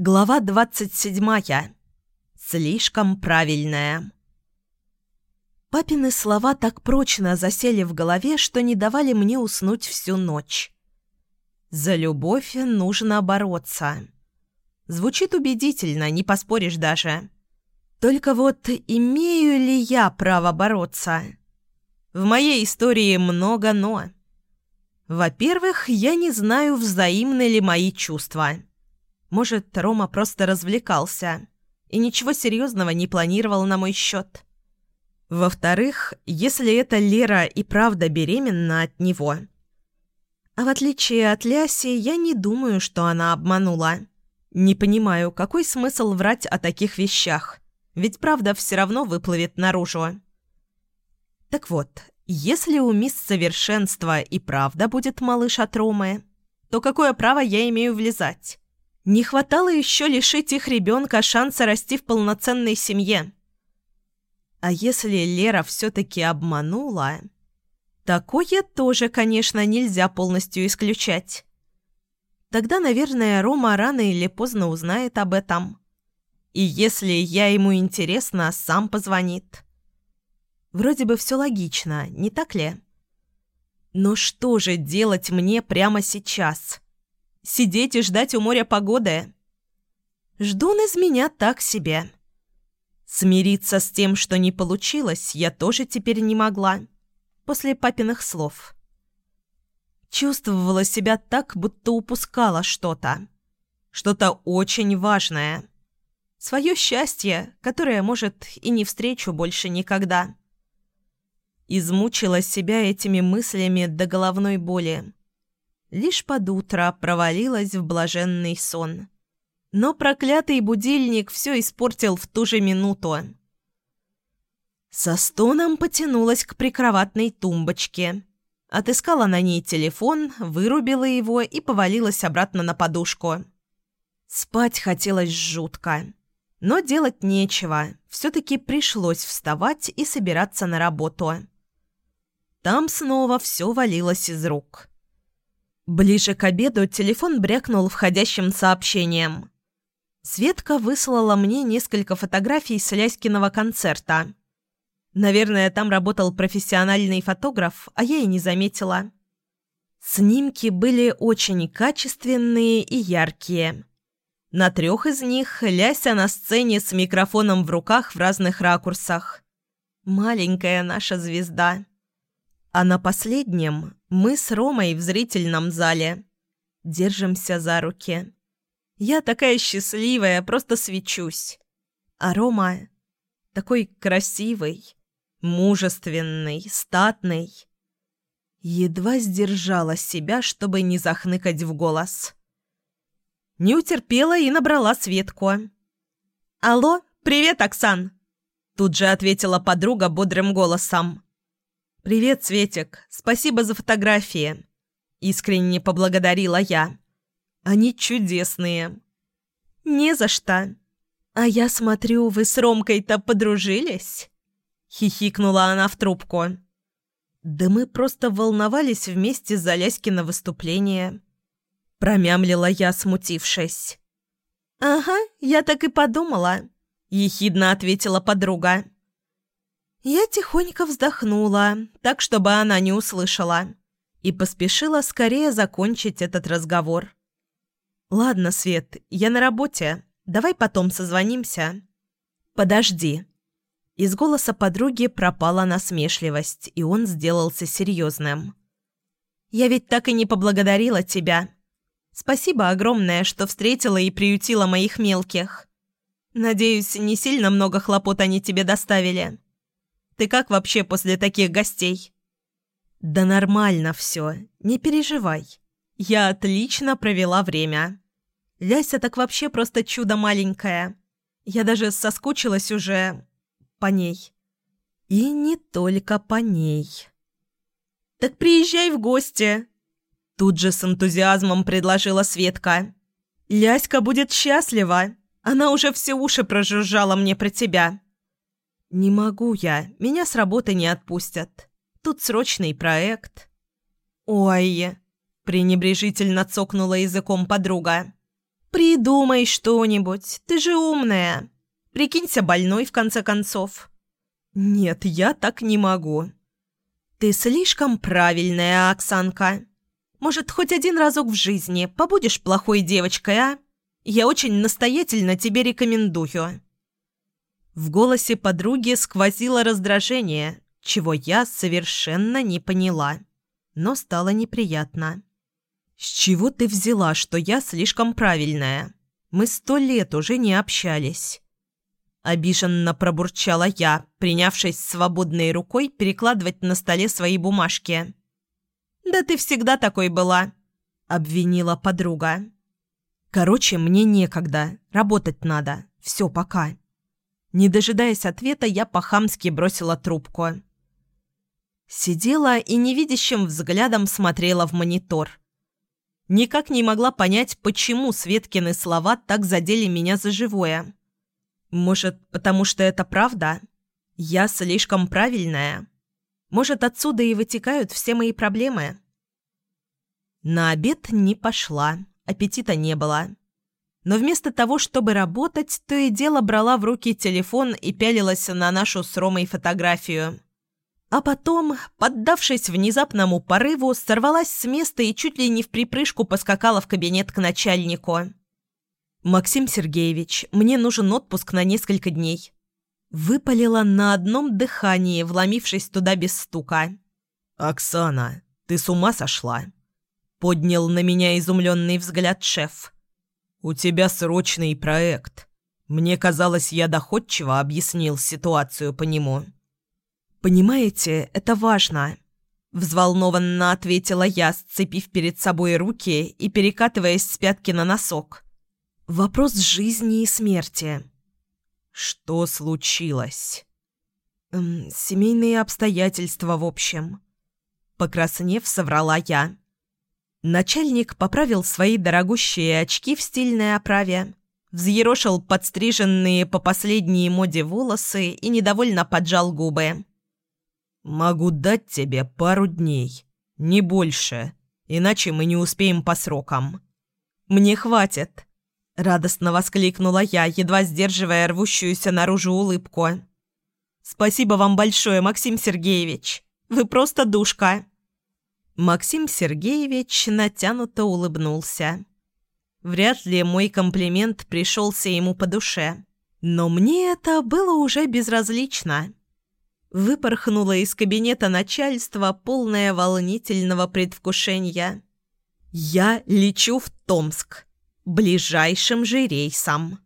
Глава двадцать седьмая. Слишком правильная. Папины слова так прочно засели в голове, что не давали мне уснуть всю ночь. «За любовь нужно бороться». Звучит убедительно, не поспоришь даже. Только вот имею ли я право бороться? В моей истории много «но». Во-первых, я не знаю, взаимны ли мои чувства. Может, Рома просто развлекался и ничего серьезного не планировал на мой счет. Во-вторых, если эта Лера и правда беременна от него. А в отличие от Ляси, я не думаю, что она обманула. Не понимаю, какой смысл врать о таких вещах, ведь правда все равно выплывет наружу. Так вот, если у мисс Совершенства и правда будет малыш от Ромы, то какое право я имею влезать? Не хватало еще лишить их ребенка шанса расти в полноценной семье. А если Лера все-таки обманула... Такое тоже, конечно, нельзя полностью исключать. Тогда, наверное, Рома рано или поздно узнает об этом. И если я ему интересна, сам позвонит. Вроде бы все логично, не так ли? Но что же делать мне прямо сейчас? Сидеть и ждать у моря погоды? Ждун из меня так себе. Смириться с тем, что не получилось, я тоже теперь не могла. После папиных слов. Чувствовала себя так, будто упускала что-то. Что-то очень важное. Свое счастье, которое, может, и не встречу больше никогда. Измучила себя этими мыслями до головной боли лишь под утро провалилась в блаженный сон. Но проклятый будильник все испортил в ту же минуту. Со стоном потянулась к прикроватной тумбочке. Отыскала на ней телефон, вырубила его и повалилась обратно на подушку. Спать хотелось жутко. Но делать нечего, все-таки пришлось вставать и собираться на работу. Там снова все валилось из рук. Ближе к обеду телефон брякнул входящим сообщением. Светка выслала мне несколько фотографий с Ляськиного концерта. Наверное, там работал профессиональный фотограф, а я и не заметила. Снимки были очень качественные и яркие. На трех из них Ляся на сцене с микрофоном в руках в разных ракурсах. Маленькая наша звезда. А на последнем мы с Ромой в зрительном зале. Держимся за руки. Я такая счастливая, просто свечусь. А Рома такой красивый, мужественный, статный. Едва сдержала себя, чтобы не захныкать в голос. Не утерпела и набрала Светку. «Алло, привет, Оксан!» Тут же ответила подруга бодрым голосом. «Привет, Светик. Спасибо за фотографии». Искренне поблагодарила я. «Они чудесные». «Не за что. А я смотрю, вы с Ромкой-то подружились?» Хихикнула она в трубку. «Да мы просто волновались вместе за Ляськино выступление». Промямлила я, смутившись. «Ага, я так и подумала», — ехидно ответила подруга. Я тихонько вздохнула, так, чтобы она не услышала, и поспешила скорее закончить этот разговор. «Ладно, Свет, я на работе. Давай потом созвонимся». «Подожди». Из голоса подруги пропала насмешливость, и он сделался серьезным. «Я ведь так и не поблагодарила тебя. Спасибо огромное, что встретила и приютила моих мелких. Надеюсь, не сильно много хлопот они тебе доставили». Ты как вообще после таких гостей?» «Да нормально все, не переживай. Я отлично провела время. Ляся так вообще просто чудо маленькое. Я даже соскучилась уже по ней. И не только по ней». «Так приезжай в гости!» Тут же с энтузиазмом предложила Светка. «Ляська будет счастлива. Она уже все уши прожужжала мне про тебя». «Не могу я, меня с работы не отпустят. Тут срочный проект». «Ой!» – пренебрежительно цокнула языком подруга. Придумай что-нибудь, ты же умная. Прикинься больной, в конце концов. Нет, я так не могу. Ты слишком правильная, Оксанка. Может, хоть один разок в жизни побудешь плохой девочкой, а? Я очень настоятельно тебе рекомендую». В голосе подруги сквозило раздражение, чего я совершенно не поняла, но стало неприятно. «С чего ты взяла, что я слишком правильная? Мы сто лет уже не общались». Обиженно пробурчала я, принявшись свободной рукой перекладывать на столе свои бумажки. «Да ты всегда такой была», — обвинила подруга. «Короче, мне некогда. Работать надо. Все, пока». Не дожидаясь ответа, я по-хамски бросила трубку. Сидела и невидящим взглядом смотрела в монитор. Никак не могла понять, почему Светкины слова так задели меня за живое. Может, потому что это правда? Я слишком правильная? Может, отсюда и вытекают все мои проблемы? На обед не пошла, аппетита не было. Но вместо того, чтобы работать, то и дело брала в руки телефон и пялилась на нашу с Ромой фотографию. А потом, поддавшись внезапному порыву, сорвалась с места и чуть ли не в припрыжку поскакала в кабинет к начальнику. «Максим Сергеевич, мне нужен отпуск на несколько дней». Выпалила на одном дыхании, вломившись туда без стука. «Оксана, ты с ума сошла?» Поднял на меня изумленный взгляд шеф. «У тебя срочный проект. Мне казалось, я доходчиво объяснил ситуацию по нему». «Понимаете, это важно», — взволнованно ответила я, сцепив перед собой руки и перекатываясь с пятки на носок. Вопрос жизни и смерти. Что случилось? Эм, семейные обстоятельства, в общем. Покраснев, соврала я. Начальник поправил свои дорогущие очки в стильной оправе, взъерошил подстриженные по последней моде волосы и недовольно поджал губы. «Могу дать тебе пару дней, не больше, иначе мы не успеем по срокам». «Мне хватит», Радостно воскликнула я, едва сдерживая рвущуюся наружу улыбку. «Спасибо вам большое, Максим Сергеевич. Вы просто душка». Максим Сергеевич натянуто улыбнулся. Вряд ли мой комплимент пришелся ему по душе. Но мне это было уже безразлично. Выпорхнула из кабинета начальства, полное волнительного предвкушения. «Я лечу в Томск» ближайшим же рейсом.